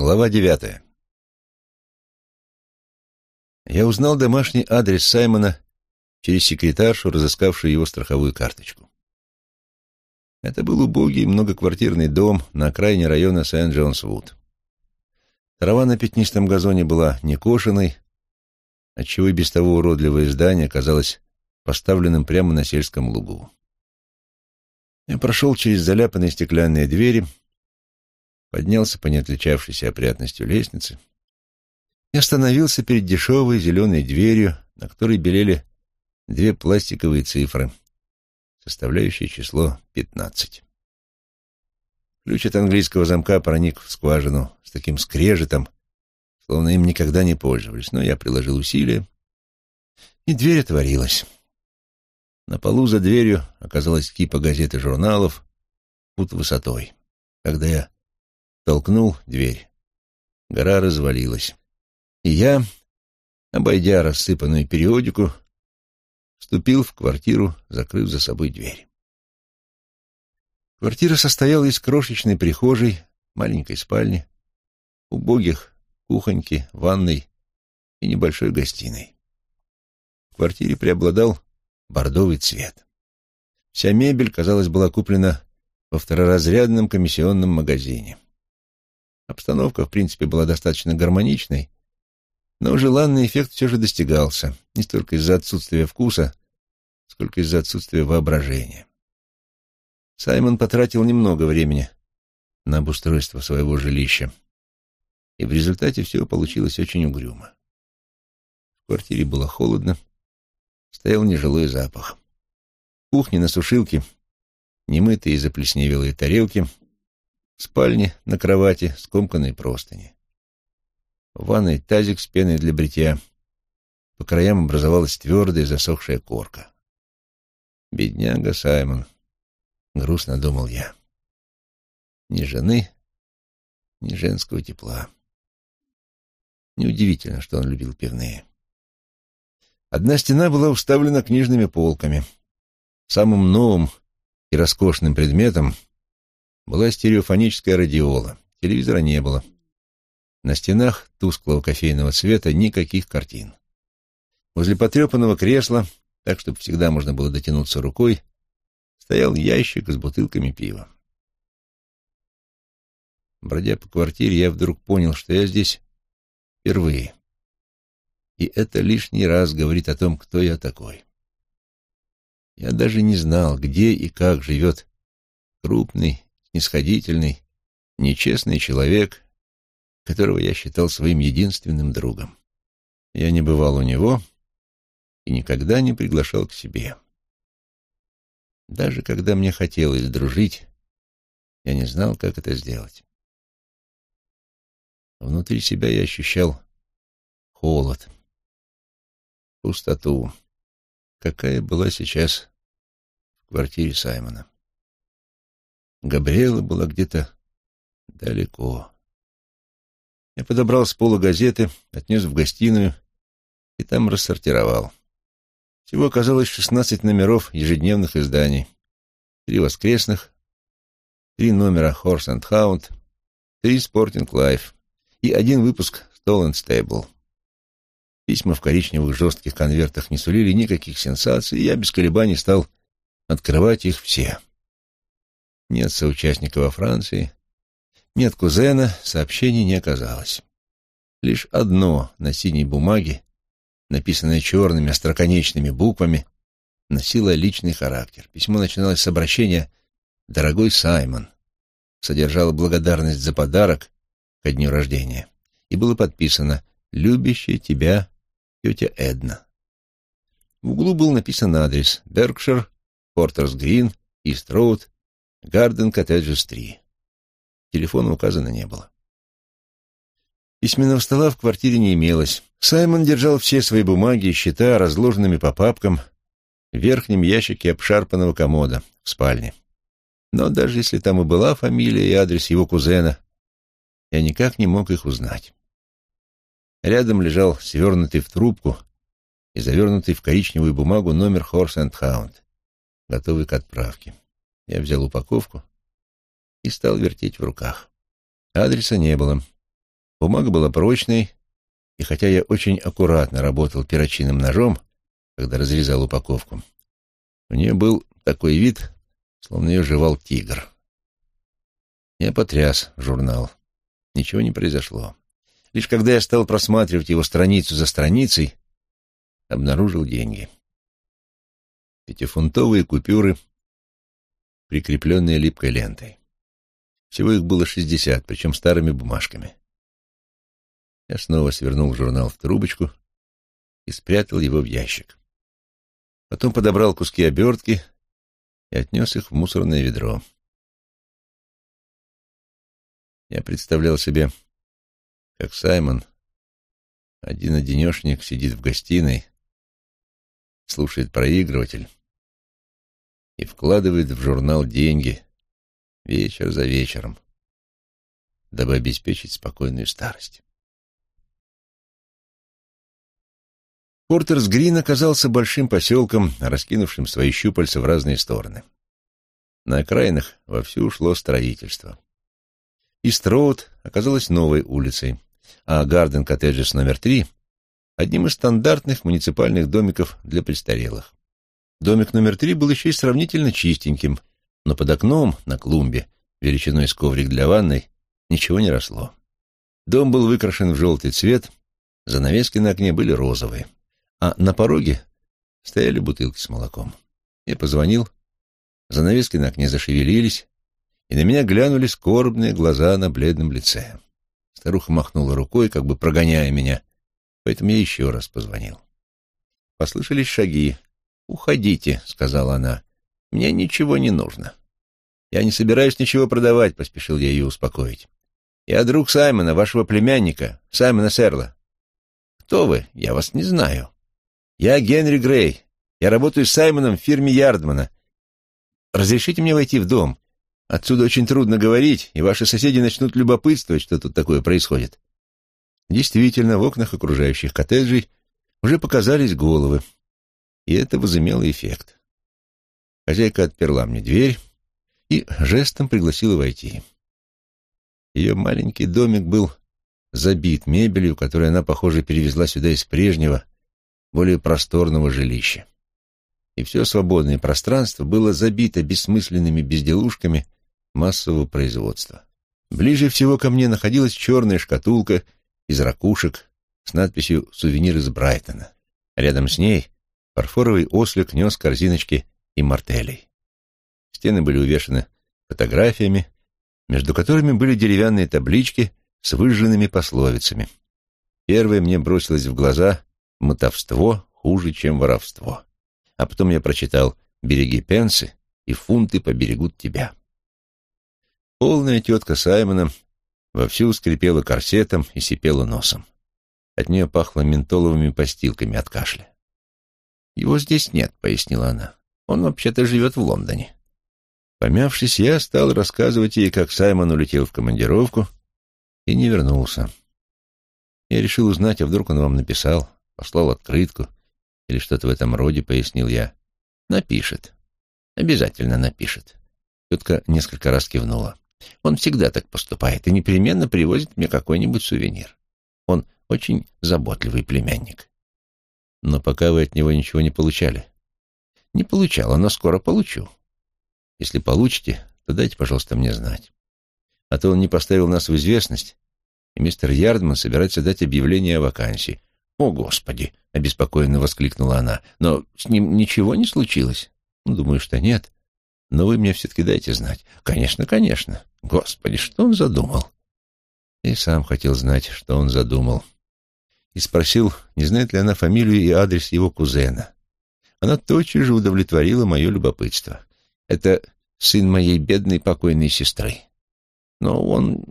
Глава девятая. Я узнал домашний адрес Саймона через секретаршу, разыскавшую его страховую карточку. Это был убогий многоквартирный дом на окраине района Сент-Джонс-Вуд. Трава на пятнистом газоне была некошенной, отчего и без того уродливое здание казалось поставленным прямо на сельском лугу. Я прошел через заляпанные стеклянные двери — поднялся по неотличавшейся опрятностью лестнице и остановился перед дешевой зеленой дверью, на которой белели две пластиковые цифры, составляющие число пятнадцать. Ключ от английского замка проник в скважину с таким скрежетом, словно им никогда не пользовались, но я приложил усилия, и дверь отворилась. На полу за дверью оказалась кипа газет и журналов, фут высотой. Когда я толкнул дверь. Гора развалилась. И я, обойдя рассыпанную периодику, вступил в квартиру, закрыв за собой дверь. Квартира состояла из крошечной прихожей, маленькой спальни, убогих кухоньки, ванной и небольшой гостиной. В квартире преобладал бордовый цвет. Вся мебель, казалось, была куплена во второразрядном комиссионном магазине. Обстановка, в принципе, была достаточно гармоничной, но желанный эффект все же достигался, не столько из-за отсутствия вкуса, сколько из-за отсутствия воображения. Саймон потратил немного времени на обустройство своего жилища, и в результате все получилось очень угрюмо. В квартире было холодно, стоял нежилой запах. В кухне на сушилке немытые и заплесневелые тарелки — в спальне на кровати скомканные простыни. В ванной тазик с пеной для бритья. По краям образовалась твердая засохшая корка. Бедняга Саймон, грустно думал я. Ни жены, ни женского тепла. Неудивительно, что он любил пивные. Одна стена была уставлена книжными полками. Самым новым и роскошным предметом была стереофоническая радиола. Телевизора не было. На стенах тусклого кофейного цвета никаких картин. Возле потрепанного кресла, так, чтобы всегда можно было дотянуться рукой, стоял ящик с бутылками пива. Бродя по квартире, я вдруг понял, что я здесь впервые. И это лишний раз говорит о том, кто я такой. Я даже не знал, где и как живет крупный снисходительный, нечестный человек, которого я считал своим единственным другом. Я не бывал у него и никогда не приглашал к себе. Даже когда мне хотелось дружить, я не знал, как это сделать. Внутри себя я ощущал холод, пустоту, какая была сейчас в квартире Саймона. Габриэла была где-то далеко. Я подобрал с пола газеты, отнес в гостиную и там рассортировал. Всего оказалось шестнадцать номеров ежедневных изданий. Три воскресных, три номера Horse and Hound, три Sporting Life и один выпуск Stolen Stable. Письма в коричневых жестких конвертах не сулили никаких сенсаций, и я без колебаний стал открывать их все. Ни от соучастника во Франции, ни от кузена сообщений не оказалось. Лишь одно на синей бумаге, написанное черными остроконечными буквами, носило личный характер. Письмо начиналось с обращения «Дорогой Саймон», содержало благодарность за подарок ко дню рождения и было подписано «Любящая тебя тетя Эдна». В углу был написан адрес «Беркшир, Портерс Грин, Ист Роуд, Гарден Коттеджес 3. Телефона указано не было. Письменного стола в квартире не имелось. Саймон держал все свои бумаги и счета разложенными по папкам в верхнем ящике обшарпанного комода в спальне. Но даже если там и была фамилия и адрес его кузена, я никак не мог их узнать. Рядом лежал свернутый в трубку и завернутый в коричневую бумагу номер Horse and Hound, готовый к отправке. Я взял упаковку и стал вертеть в руках. Адреса не было. Бумага была прочной, и хотя я очень аккуратно работал перочинным ножом, когда разрезал упаковку, у нее был такой вид, словно ее жевал тигр. Я потряс журнал. Ничего не произошло. Лишь когда я стал просматривать его страницу за страницей, обнаружил деньги. Пятифунтовые купюры, прикрепленные липкой лентой. Всего их было шестьдесят, причем старыми бумажками. Я снова свернул журнал в трубочку и спрятал его в ящик. Потом подобрал куски обертки и отнес их в мусорное ведро. Я представлял себе, как Саймон, один-одинешник, сидит в гостиной, слушает проигрыватель и вкладывает в журнал деньги вечер за вечером, дабы обеспечить спокойную старость. Портерс-Грин оказался большим поселком, раскинувшим свои щупальца в разные стороны. На окраинах вовсю шло строительство. Истроуд оказалась новой улицей, а Гарден Коттеджес номер три — одним из стандартных муниципальных домиков для престарелых. Домик номер три был еще и сравнительно чистеньким, но под окном на клумбе, величиной с коврик для ванной, ничего не росло. Дом был выкрашен в желтый цвет, занавески на окне были розовые — а на пороге стояли бутылки с молоком. Я позвонил, занавески на окне зашевелились, и на меня глянули скорбные глаза на бледном лице. Старуха махнула рукой, как бы прогоняя меня, поэтому я еще раз позвонил. Послышались шаги. «Уходите», — сказала она, — «мне ничего не нужно». «Я не собираюсь ничего продавать», — поспешил я ее успокоить. «Я друг Саймона, вашего племянника, Саймона Серла». «Кто вы? Я вас не знаю». «Я Генри Грей. Я работаю с Саймоном в фирме Ярдмана. Разрешите мне войти в дом? Отсюда очень трудно говорить, и ваши соседи начнут любопытствовать, что тут такое происходит». Действительно, в окнах окружающих коттеджей уже показались головы, и это возымело эффект. Хозяйка отперла мне дверь и жестом пригласила войти. Ее маленький домик был забит мебелью, которую она, похоже, перевезла сюда из прежнего, более просторного жилища. И все свободное пространство было забито бессмысленными безделушками массового производства. Ближе всего ко мне находилась черная шкатулка из ракушек с надписью «Сувенир из Брайтона». Рядом с ней фарфоровый ослик нес корзиночки и мартелей. Стены были увешаны фотографиями, между которыми были деревянные таблички с выжженными пословицами. Первая мне бросилась в глаза мотовство хуже, чем воровство. А потом я прочитал «Береги пенсы, и фунты поберегут тебя». Полная тетка Саймона вовсю скрипела корсетом и сипела носом. От нее пахло ментоловыми постилками от кашля. «Его здесь нет», — пояснила она. «Он вообще-то живет в Лондоне». Помявшись, я стал рассказывать ей, как Саймон улетел в командировку и не вернулся. Я решил узнать, а вдруг он вам написал послал открытку или что-то в этом роде, пояснил я. Напишет. Обязательно напишет. Тетка несколько раз кивнула. Он всегда так поступает и непременно привозит мне какой-нибудь сувенир. Он очень заботливый племянник. Но пока вы от него ничего не получали. Не получала, но скоро получу. Если получите, то дайте, пожалуйста, мне знать. А то он не поставил нас в известность, и мистер Ярдман собирается дать объявление о вакансии. «О, Господи!» — обеспокоенно воскликнула она. «Но с ним ничего не случилось?» ну, «Думаю, что нет. Но вы мне все-таки дайте знать». «Конечно, конечно. Господи, что он задумал?» И сам хотел знать, что он задумал. И спросил, не знает ли она фамилию и адрес его кузена. Она тотчас же удовлетворила мое любопытство. «Это сын моей бедной покойной сестры. Но он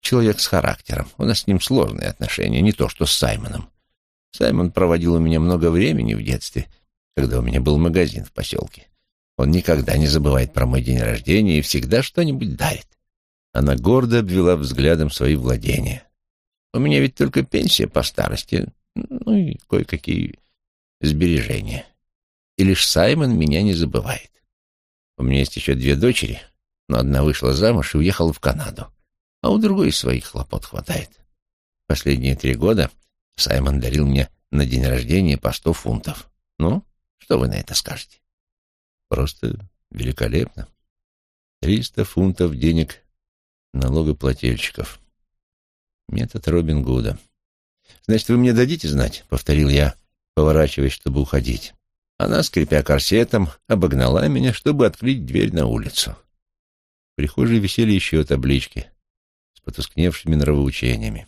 человек с характером. У нас с ним сложные отношения, не то что с Саймоном. Саймон проводил у меня много времени в детстве, когда у меня был магазин в поселке. Он никогда не забывает про мой день рождения и всегда что-нибудь дарит. Она гордо обвела взглядом свои владения. У меня ведь только пенсия по старости, ну и кое-какие сбережения. И лишь Саймон меня не забывает. У меня есть еще две дочери, но одна вышла замуж и уехала в Канаду, а у другой своих хлопот хватает. Последние три года Саймон дарил мне на день рождения по сто фунтов. Ну, что вы на это скажете? Просто великолепно. Триста фунтов денег налогоплательщиков. Метод Робин Гуда. «Значит, вы мне дадите знать?» — повторил я, поворачиваясь, чтобы уходить. Она, скрипя корсетом, обогнала меня, чтобы открыть дверь на улицу. В прихожей висели еще таблички с потускневшими нравоучениями.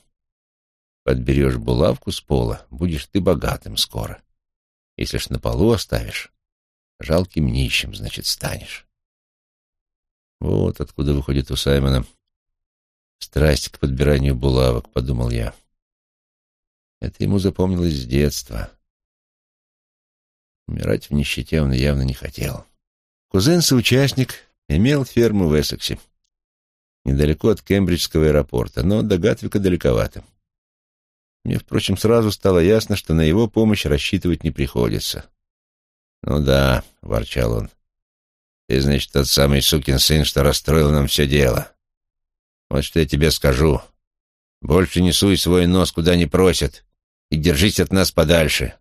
Подберешь булавку с пола, будешь ты богатым скоро. Если ж на полу оставишь, жалким нищим, значит, станешь. Вот откуда выходит у Саймона страсть к подбиранию булавок, подумал я. Это ему запомнилось с детства. Умирать в нищете он явно не хотел. Кузен-соучастник имел ферму в Эссексе, недалеко от Кембриджского аэропорта, но до Гатвика далековато. Мне, впрочем, сразу стало ясно, что на его помощь рассчитывать не приходится. «Ну да», — ворчал он, — «ты, значит, тот самый сукин сын, что расстроил нам все дело. Вот что я тебе скажу. Больше не суй свой нос, куда не просят, и держись от нас подальше.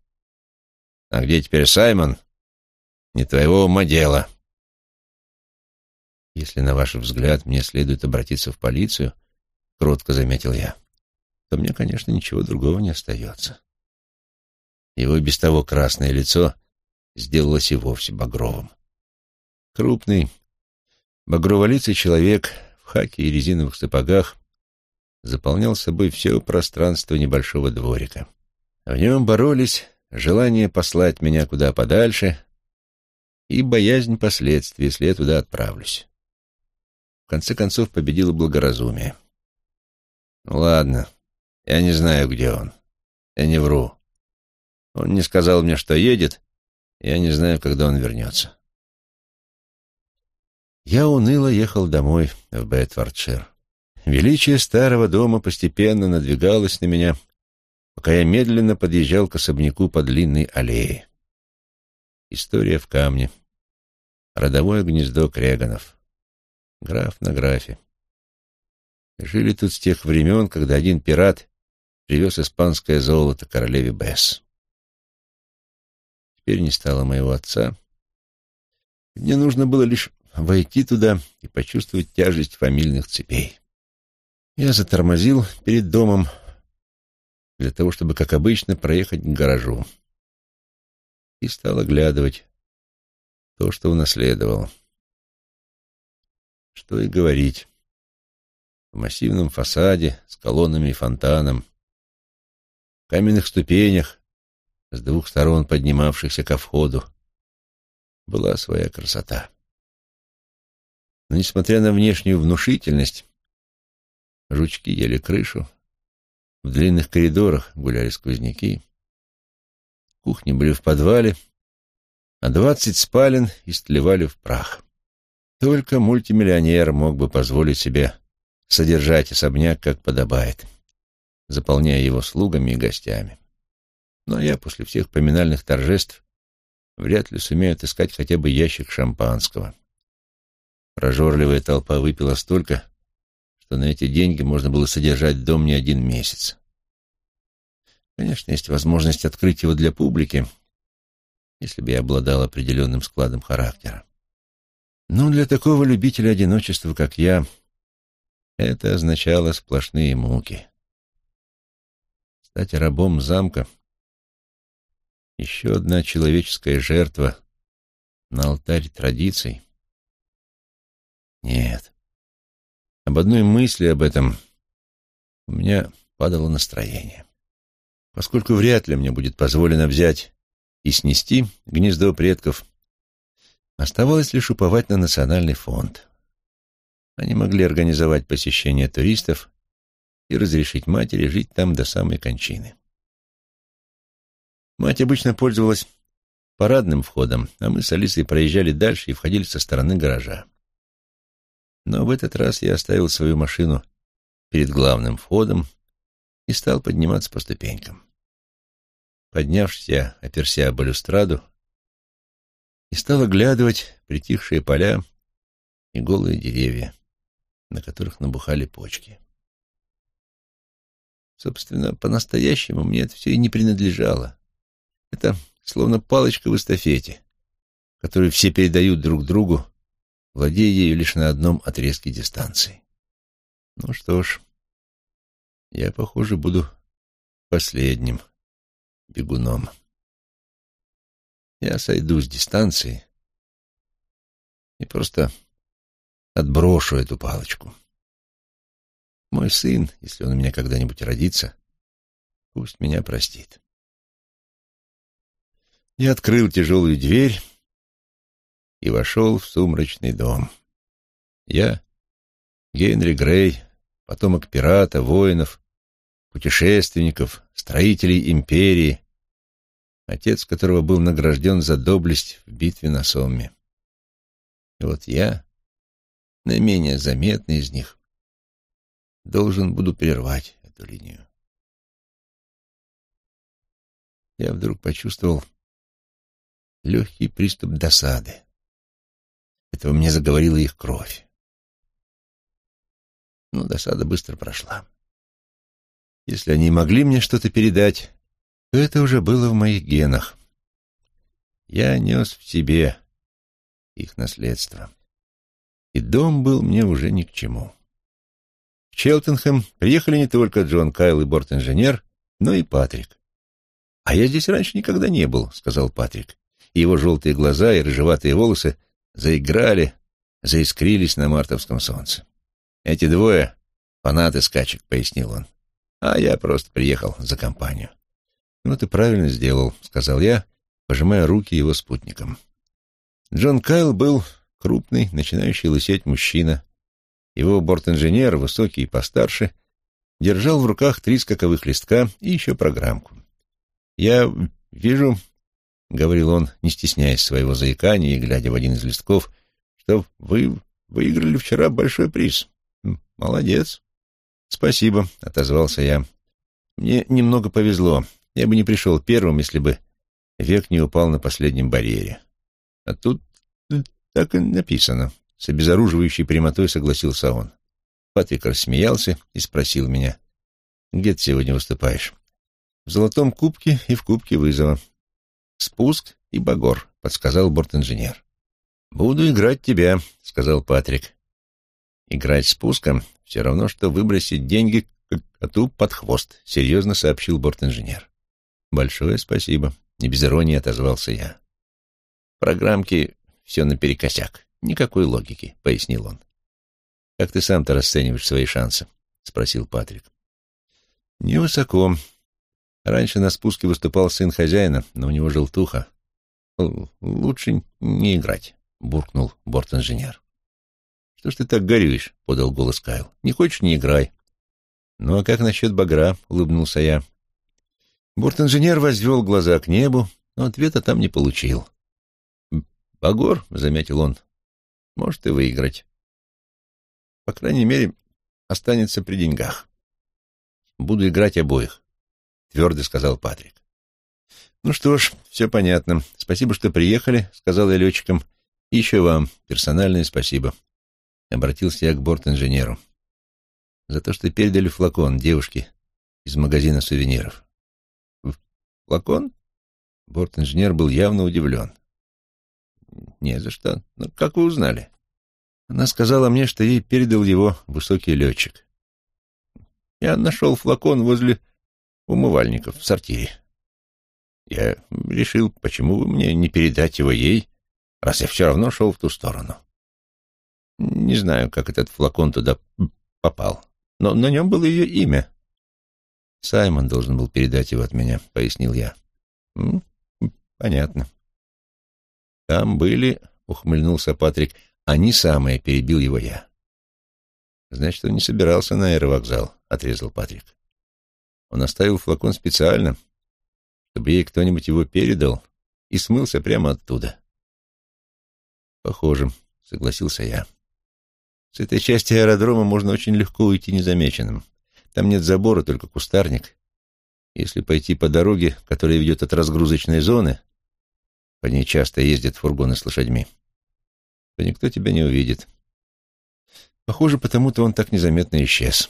А где теперь Саймон? Не твоего ума дело. Если, на ваш взгляд, мне следует обратиться в полицию, — кротко заметил я, — то мне, конечно, ничего другого не остается. Его без того красное лицо сделалось и вовсе багровым. Крупный, багроволицый человек хаке и резиновых сапогах заполнял собой все пространство небольшого дворика. В нем боролись желание послать меня куда подальше и боязнь последствий, если я туда отправлюсь. В конце концов победило благоразумие. Ну, ладно, я не знаю, где он. Я не вру. Он не сказал мне, что едет, я не знаю, когда он вернется. Я уныло ехал домой в Бетфордшир. Величие старого дома постепенно надвигалось на меня, пока я медленно подъезжал к особняку по длинной аллее. История в камне. Родовое гнездо Креганов. Граф на графе. Жили тут с тех времен, когда один пират привез испанское золото королеве Бесс. Теперь не стало моего отца. Мне нужно было лишь войти туда и почувствовать тяжесть фамильных цепей. Я затормозил перед домом, для того, чтобы, как обычно, проехать к гаражу. И стал оглядывать то, что унаследовал. Что и говорить. В массивном фасаде с колоннами и фонтаном, в каменных ступенях, с двух сторон поднимавшихся ко входу, была своя красота. Но, несмотря на внешнюю внушительность, жучки ели крышу, в длинных коридорах гуляли сквозняки. Кухни были в подвале, а двадцать спален истлевали в прах. Только мультимиллионер мог бы позволить себе содержать особняк, как подобает, заполняя его слугами и гостями. Но я после всех поминальных торжеств вряд ли сумею отыскать хотя бы ящик шампанского. Прожорливая толпа выпила столько, что на эти деньги можно было содержать дом не один месяц. Конечно, есть возможность открыть его для публики, если бы я обладал определенным складом характера. Но для такого любителя одиночества, как я, это означало сплошные муки. Стать рабом замка — еще одна человеческая жертва на алтарь традиций. Нет, об одной мысли об этом у меня падало настроение. Поскольку вряд ли мне будет позволено взять и снести гнездо предков, оставалось лишь уповать на национальный фонд. Они могли организовать посещение туристов и разрешить матери жить там до самой кончины. Мать обычно пользовалась парадным входом, а мы с Алисой проезжали дальше и входили со стороны гаража. Но в этот раз я оставил свою машину перед главным входом и стал подниматься по ступенькам. Поднявшись, я оперся об балюстраду и стал оглядывать притихшие поля и голые деревья, на которых набухали почки. Собственно, по-настоящему мне это все и не принадлежало. Это словно палочка в эстафете, которую все передают друг другу, владея ею лишь на одном отрезке дистанции. Ну что ж, я, похоже, буду последним бегуном. Я сойду с дистанции и просто отброшу эту палочку. Мой сын, если он у меня когда-нибудь родится, пусть меня простит. Я открыл тяжелую дверь и вошел в сумрачный дом. Я, Генри Грей, потомок пирата, воинов, путешественников, строителей империи, отец которого был награжден за доблесть в битве на Сомме. И вот я, наименее заметный из них, должен буду прервать эту линию. Я вдруг почувствовал легкий приступ досады. Этого мне заговорила их кровь. Но досада быстро прошла. Если они могли мне что-то передать, то это уже было в моих генах. Я нес в себе их наследство. И дом был мне уже ни к чему. В Челтенхэм приехали не только Джон Кайл и борт-инженер, но и Патрик. «А я здесь раньше никогда не был», — сказал Патрик. И его желтые глаза и рыжеватые волосы заиграли, заискрились на мартовском солнце. «Эти двое — фанаты скачек», — пояснил он. «А я просто приехал за компанию». «Ну, ты правильно сделал», — сказал я, пожимая руки его спутникам. Джон Кайл был крупный, начинающий лысеть мужчина. Его борт-инженер, высокий и постарше, держал в руках три скаковых листка и еще программку. «Я вижу», — говорил он, не стесняясь своего заикания и глядя в один из листков, «что вы выиграли вчера большой приз. Молодец». «Спасибо», — отозвался я. «Мне немного повезло. Я бы не пришел первым, если бы век не упал на последнем барьере. А тут так и написано. С обезоруживающей прямотой согласился он. Патрик рассмеялся и спросил меня, «Где ты сегодня выступаешь?» «В золотом кубке и в кубке вызова». «Спуск и багор», — подсказал борт-инженер. «Буду играть тебя», — сказал Патрик. «Играть спуском — все равно, что выбросить деньги коту под хвост», — серьезно сообщил борт-инженер. «Большое спасибо», — не без иронии отозвался я. «Программки все наперекосяк. Никакой логики», — пояснил он. «Как ты сам-то расцениваешь свои шансы?» — спросил Патрик. «Невысоко. Раньше на спуске выступал сын хозяина, но у него желтуха. Лучше не играть», — буркнул борт-инженер. «Что ж ты так горюешь?» — подал голос Кайл. «Не хочешь — не играй». «Ну а как насчет багра?» — улыбнулся я. Борт-инженер возвел глаза к небу, но ответа там не получил. «Багор», — заметил он, — «может и выиграть. По крайней мере, останется при деньгах. Буду играть обоих», — твердо сказал Патрик. «Ну что ж, все понятно. Спасибо, что приехали», — сказал я летчикам. «И еще вам персональное спасибо», — обратился я к борт-инженеру. «За то, что передали флакон девушке из магазина сувениров». «Флакон?» Борт-инженер был явно удивлен. «Не за что. Но как вы узнали?» Она сказала мне, что ей передал его высокий летчик. Я нашел флакон возле умывальников в сортире. Я решил, почему бы мне не передать его ей, раз я все равно шел в ту сторону. Не знаю, как этот флакон туда попал, но на нем было ее имя. Саймон должен был передать его от меня, — пояснил я. — Понятно. Там были, — ухмыльнулся Патрик, — они самые, — перебил его я. Значит, он не собирался на аэровокзал, — отрезал Патрик. Он оставил флакон специально, чтобы ей кто-нибудь его передал, и смылся прямо оттуда. Похоже, — согласился я. С этой части аэродрома можно очень легко уйти незамеченным. Там нет забора, только кустарник. Если пойти по дороге, которая ведет от разгрузочной зоны, по ней часто ездят фургоны с лошадьми, то никто тебя не увидит. Похоже, потому-то он так незаметно исчез.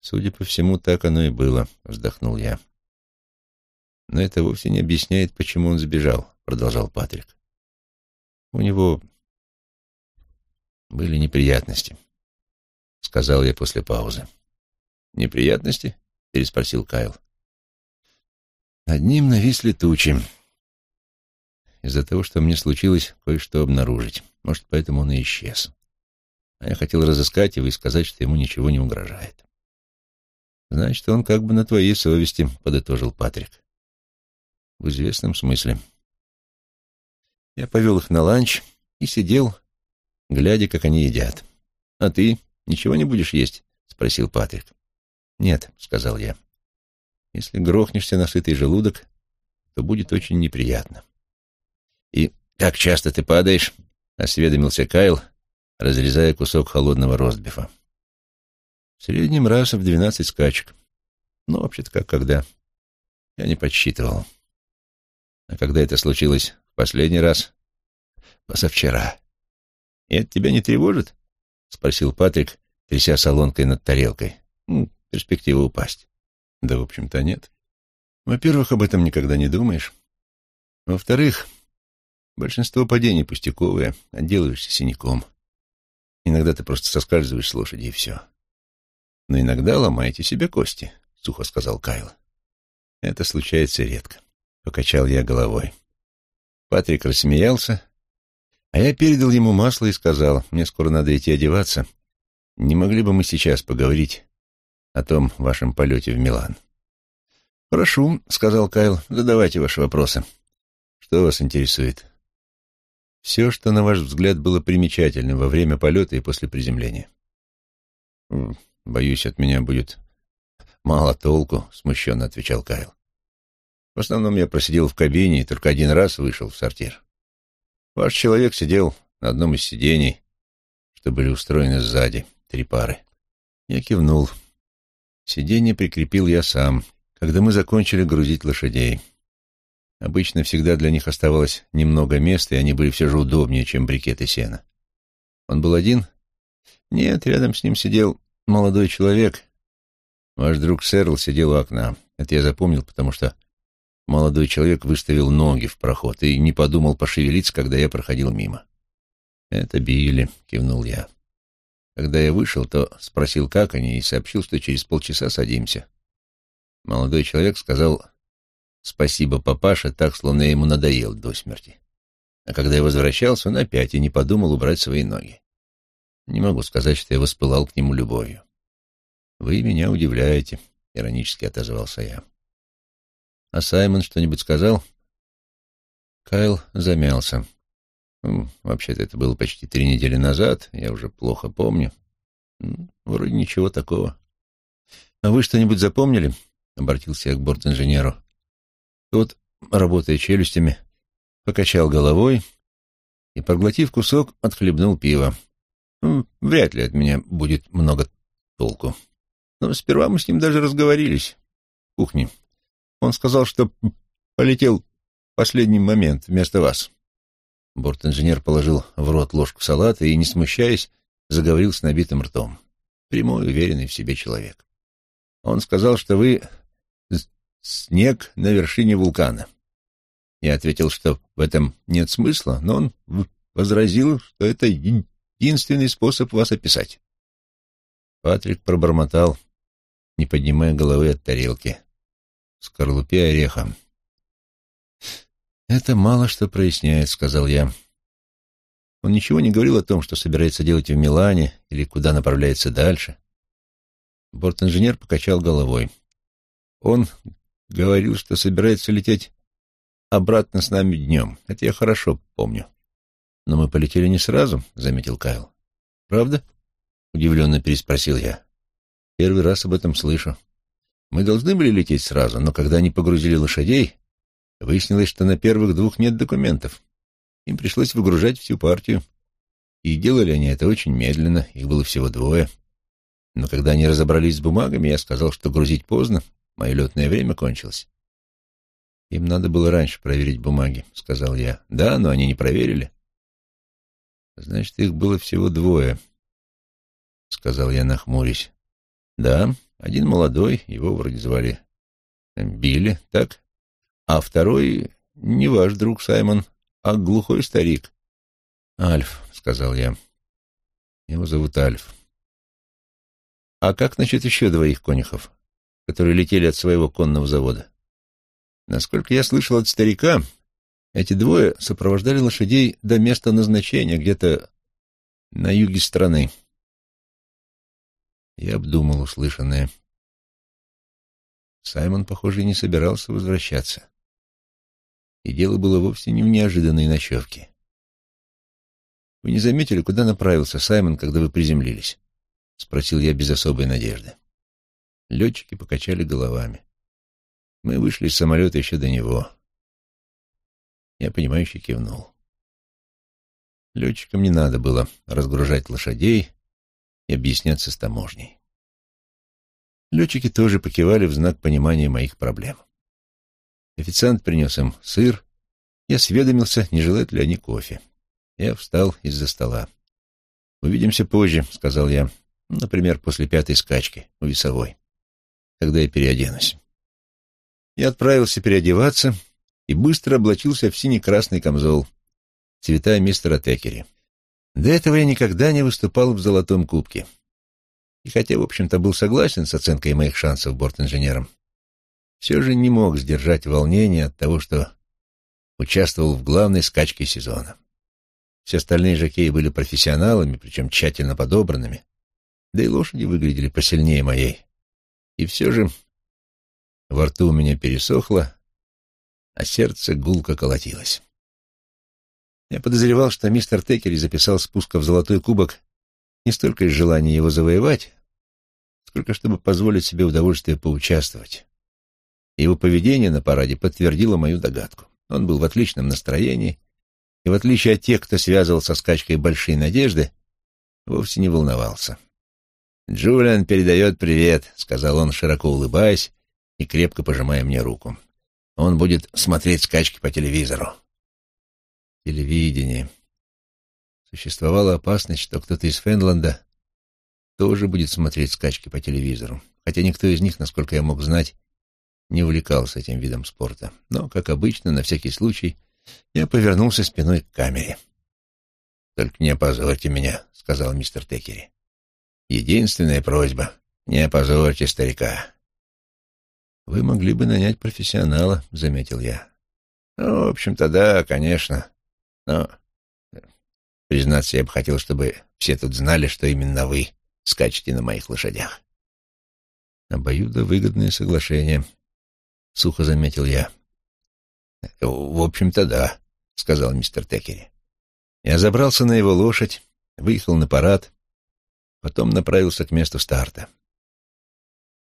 Судя по всему, так оно и было, вздохнул я. Но это вовсе не объясняет, почему он сбежал, продолжал Патрик. У него были неприятности, сказал я после паузы. Неприятности? переспросил Кайл. Над ним нависли тучи. Из-за того, что мне случилось кое-что обнаружить. Может, поэтому он и исчез. А я хотел разыскать его и сказать, что ему ничего не угрожает. Значит, он как бы на твоей совести, — подытожил Патрик. В известном смысле. Я повел их на ланч и сидел, глядя, как они едят. — А ты ничего не будешь есть? — спросил Патрик. — Нет, — сказал я. — Если грохнешься на сытый желудок, то будет очень неприятно. — И как часто ты падаешь? — осведомился Кайл, разрезая кусок холодного ростбифа. В среднем раз в двенадцать скачек. Ну, вообще-то как когда. Я не подсчитывал. А когда это случилось в последний раз? Позавчера. И это тебя не тревожит? Спросил Патрик, тряся солонкой над тарелкой. Ну, перспектива упасть. Да, в общем-то, нет. Во-первых, об этом никогда не думаешь. Во-вторых, большинство падений пустяковые, отделаешься синяком. Иногда ты просто соскальзываешь с лошади, и все. Но иногда ломаете себе кости, — сухо сказал Кайл. Это случается редко, — покачал я головой. Патрик рассмеялся, а я передал ему масло и сказал, мне скоро надо идти одеваться. Не могли бы мы сейчас поговорить о том вашем полете в Милан? «Прошу», — сказал Кайл, — «задавайте ваши вопросы. Что вас интересует?» «Все, что, на ваш взгляд, было примечательным во время полета и после приземления». «Боюсь, от меня будет мало толку», — смущенно отвечал Кайл. «В основном я просидел в кабине и только один раз вышел в сортир. Ваш человек сидел на одном из сидений, что были устроены сзади, три пары. Я кивнул. Сиденье прикрепил я сам, когда мы закончили грузить лошадей. Обычно всегда для них оставалось немного места, и они были все же удобнее, чем брикеты сена. Он был один? Нет, рядом с ним сидел молодой человек. Ваш друг Сэрл сидел у окна. Это я запомнил, потому что молодой человек выставил ноги в проход и не подумал пошевелиться, когда я проходил мимо. «Это Билли», — кивнул я. Когда я вышел, то спросил, как они, и сообщил, что через полчаса садимся. Молодой человек сказал «Спасибо, папаша», так, словно я ему надоел до смерти. А когда я возвращался, он опять и не подумал убрать свои ноги. Не могу сказать, что я воспылал к нему любовью. «Вы меня удивляете», — иронически отозвался я. «А Саймон что-нибудь сказал?» Кайл замялся. «Вообще-то это было почти три недели назад, я уже плохо помню. Вроде ничего такого». «А вы что-нибудь запомнили?» — обратился я к бортинженеру. Тот, работая челюстями, покачал головой и, проглотив кусок, отхлебнул пиво. Вряд ли от меня будет много толку. Но сперва мы с ним даже разговорились в кухне. Он сказал, что полетел в последний момент вместо вас. Борт-инженер положил в рот ложку салата и, не смущаясь, заговорил с набитым ртом. Прямой, уверенный в себе человек. Он сказал, что вы снег на вершине вулкана. Я ответил, что в этом нет смысла, но он возразил, что это единственный способ вас описать. Патрик пробормотал, не поднимая головы от тарелки. В скорлупе ореха. «Это мало что проясняет», — сказал я. Он ничего не говорил о том, что собирается делать в Милане или куда направляется дальше. Борт-инженер покачал головой. Он говорил, что собирается лететь обратно с нами днем. Это я хорошо помню. «Но мы полетели не сразу», — заметил Кайл. «Правда?» — удивленно переспросил я. «Первый раз об этом слышу. Мы должны были лететь сразу, но когда они погрузили лошадей, выяснилось, что на первых двух нет документов. Им пришлось выгружать всю партию. И делали они это очень медленно, их было всего двое. Но когда они разобрались с бумагами, я сказал, что грузить поздно, мое летное время кончилось. «Им надо было раньше проверить бумаги», — сказал я. «Да, но они не проверили. Значит, их было всего двое, — сказал я, нахмурясь. Да, Один молодой, его вроде звали Билли, так? А второй не ваш друг Саймон, а глухой старик. Альф, — сказал я. Его зовут Альф. А как насчет еще двоих конюхов, которые летели от своего конного завода? Насколько я слышал от старика, эти двое сопровождали лошадей до места назначения, где-то на юге страны. Я обдумал услышанное. Саймон, похоже, не собирался возвращаться. И дело было вовсе не в неожиданной ночевке. «Вы не заметили, куда направился Саймон, когда вы приземлились?» — спросил я без особой надежды. Летчики покачали головами. Мы вышли из самолета еще до него. Я, понимающе кивнул. Летчикам не надо было разгружать лошадей и объясняться с таможней. Летчики тоже покивали в знак понимания моих проблем. Официант принес им сыр и осведомился, не желают ли они кофе. Я встал из-за стола. «Увидимся позже», — сказал я. «Например, после пятой скачки у весовой, когда я переоденусь». Я отправился переодеваться и быстро облачился в синий-красный камзол, цвета мистера Текери. До этого я никогда не выступал в «Золотом кубке». И хотя, в общем-то, был согласен с оценкой моих шансов борт-инженером, все же не мог сдержать волнение от того, что участвовал в главной скачке сезона. Все остальные жокеи были профессионалами, причем тщательно подобранными, да и лошади выглядели посильнее моей. И все же во рту у меня пересохло, а сердце гулко колотилось. Я подозревал, что мистер Текери записал спуска в золотой кубок не столько из желания его завоевать, сколько чтобы позволить себе удовольствие поучаствовать. Его поведение на параде подтвердило мою догадку. Он был в отличном настроении, и в отличие от тех, кто связывал со скачкой большие надежды, вовсе не волновался. «Джулиан передает привет», — сказал он, широко улыбаясь и крепко пожимая мне руку. Он будет смотреть скачки по телевизору. Телевидение. Существовала опасность, что кто-то из Фенланда тоже будет смотреть скачки по телевизору, хотя никто из них, насколько я мог знать, не увлекался этим видом спорта. Но, как обычно, на всякий случай, я повернулся спиной к камере. «Только не опозорьте меня», — сказал мистер Текери. «Единственная просьба — не опозорьте старика. «Вы могли бы нанять профессионала», — заметил я. «Ну, в общем-то, да, конечно. Но, признаться, я бы хотел, чтобы все тут знали, что именно вы скачете на моих лошадях». «Обоюдовыгодное соглашение», — сухо заметил я. «В общем-то, да», — сказал мистер Текери. Я забрался на его лошадь, выехал на парад, потом направился к месту старта.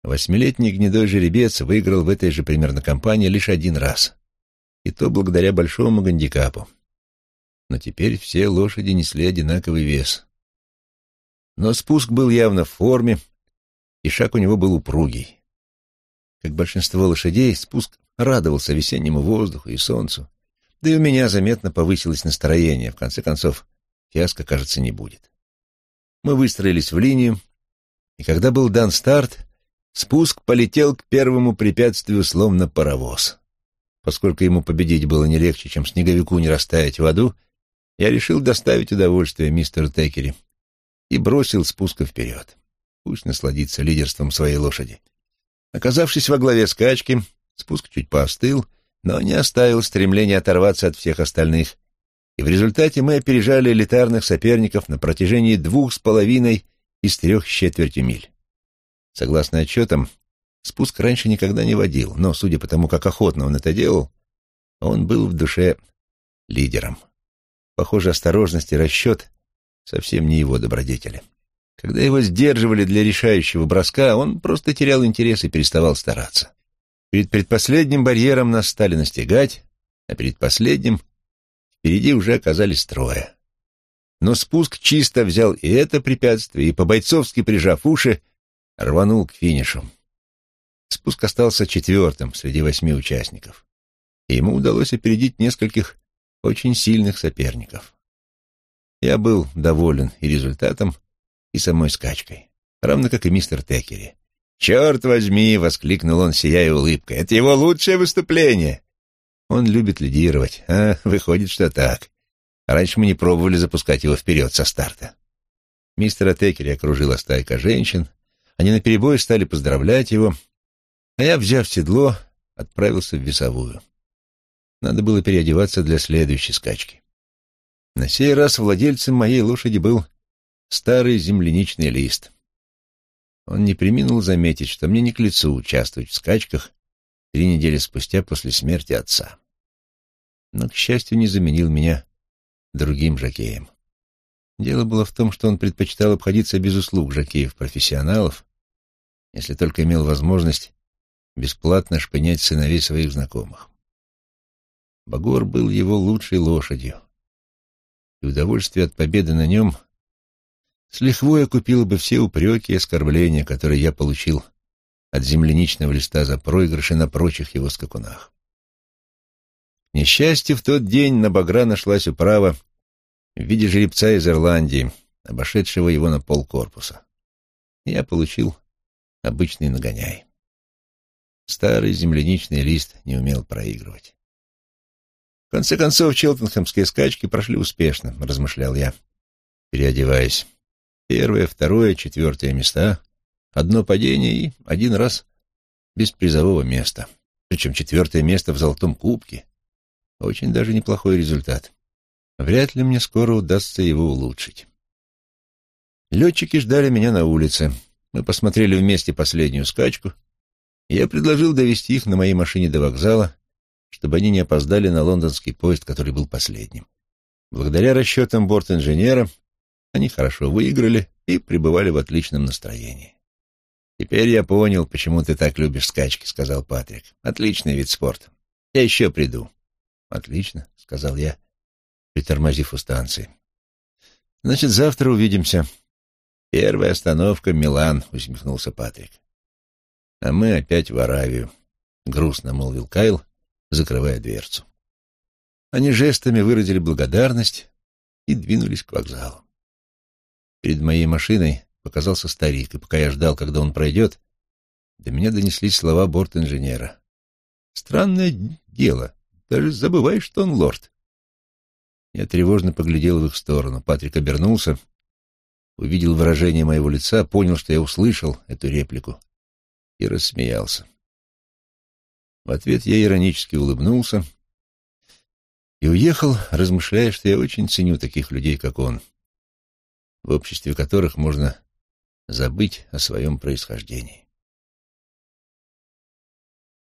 Восьмилетний гнедой жеребец выиграл в этой же примерно компании лишь один раз, и то благодаря большому гандикапу. Но теперь все лошади несли одинаковый вес. Но спуск был явно в форме, и шаг у него был упругий. Как большинство лошадей, спуск радовался весеннему воздуху и солнцу, да и у меня заметно повысилось настроение. В конце концов, фиаско, кажется, не будет. Мы выстроились в линию, и когда был дан старт, Спуск полетел к первому препятствию, словно паровоз. Поскольку ему победить было не легче, чем снеговику не растаять в аду, я решил доставить удовольствие мистеру Текери и бросил спуска вперед. Пусть насладится лидерством своей лошади. Оказавшись во главе скачки, спуск чуть поостыл, но не оставил стремления оторваться от всех остальных, и в результате мы опережали элитарных соперников на протяжении двух с половиной из трех с четвертью миль. Согласно отчетам, спуск раньше никогда не водил, но, судя по тому, как охотно он это делал, он был в душе лидером. Похоже, осторожность и расчет совсем не его добродетели. Когда его сдерживали для решающего броска, он просто терял интерес и переставал стараться. Перед предпоследним барьером нас стали настигать, а перед последним впереди уже оказались трое. Но спуск чисто взял и это препятствие, и по-бойцовски прижав уши, рванул к финишу. Спуск остался четвертым среди восьми участников, и ему удалось опередить нескольких очень сильных соперников. Я был доволен и результатом, и самой скачкой, равно как и мистер Текери. «Черт возьми!» — воскликнул он, сияя улыбкой. «Это его лучшее выступление!» Он любит лидировать, а выходит, что так. Раньше мы не пробовали запускать его вперед со старта. Мистера Текери окружила стайка женщин. Они наперебой стали поздравлять его, а я, взяв седло, отправился в весовую. Надо было переодеваться для следующей скачки. На сей раз владельцем моей лошади был старый земляничный лист. Он не приминул заметить, что мне не к лицу участвовать в скачках три недели спустя после смерти отца. Но, к счастью, не заменил меня другим жокеем. Дело было в том, что он предпочитал обходиться без услуг жокеев-профессионалов, если только имел возможность бесплатно шпынять сыновей своих знакомых. Багор был его лучшей лошадью, и удовольствие от победы на нем с лихвой окупило бы все упреки и оскорбления, которые я получил от земляничного листа за проигрыши на прочих его скакунах. К несчастью, в тот день на Багра нашлась управа в виде жеребца из Ирландии, обошедшего его на пол корпуса. Я получил обычный нагоняй. Старый земляничный лист не умел проигрывать. В конце концов, челтенхэмские скачки прошли успешно, размышлял я, переодеваясь. Первое, второе, четвертое места, одно падение и один раз без призового места. Причем четвертое место в золотом кубке. Очень даже неплохой результат. Вряд ли мне скоро удастся его улучшить. Летчики ждали меня на улице. Мы посмотрели вместе последнюю скачку, и я предложил довести их на моей машине до вокзала, чтобы они не опоздали на лондонский поезд, который был последним. Благодаря расчетам борт-инженера они хорошо выиграли и пребывали в отличном настроении. «Теперь я понял, почему ты так любишь скачки», — сказал Патрик. «Отличный вид спорта. Я еще приду». «Отлично», — сказал я, притормозив у станции. «Значит, завтра увидимся». «Первая остановка — Милан», — усмехнулся Патрик. «А мы опять в Аравию», — грустно молвил Кайл, закрывая дверцу. Они жестами выразили благодарность и двинулись к вокзалу. Перед моей машиной показался старик, и пока я ждал, когда он пройдет, до меня донеслись слова борт-инженера. «Странное дело. Даже забываешь, что он лорд». Я тревожно поглядел в их сторону. Патрик обернулся, увидел выражение моего лица, понял, что я услышал эту реплику, и рассмеялся. В ответ я иронически улыбнулся и уехал, размышляя, что я очень ценю таких людей, как он, в обществе которых можно забыть о своем происхождении.